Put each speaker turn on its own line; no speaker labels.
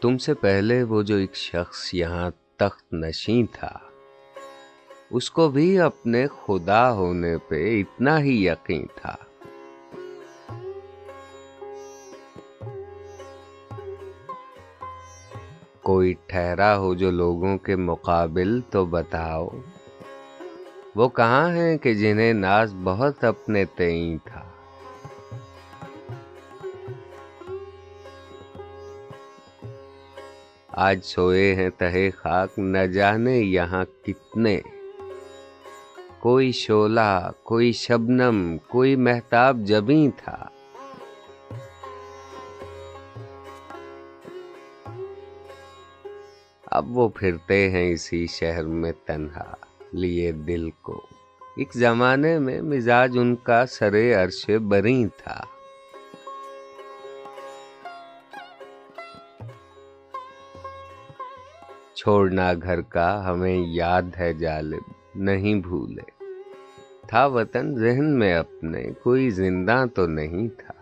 تم سے پہلے وہ جو ایک شخص یہاں تخت نشیں تھا، اس کو بھی اپنے خدا ہونے پہ اتنا ہی یقین تھا۔ کوئی ٹھہرا ہو جو لوگوں کے مقابل تو بتاؤ، وہ کہاں ہیں کہ جنہیں ناز بہت اپنے تئیں تھا؟ آج سوئے ہیں تہے خاک، نہ جانے یہاں کتنے۔ کوئی شولہ، کوئی شبنم، کوئی محتاب جبیں تھا۔ اب وہ پھرتے ہیں اسی شہر میں تنہا، لیے دل کو۔ ایک زمانے میں مزاج ان کا سرے عرش بری تھا۔ چھوڑنا گھر کا ہمیں یاد ہے جالب، نہیں بھولے۔ تھا وطن ذہن میں اپنے، کوئی زندہ تو نہیں تھا۔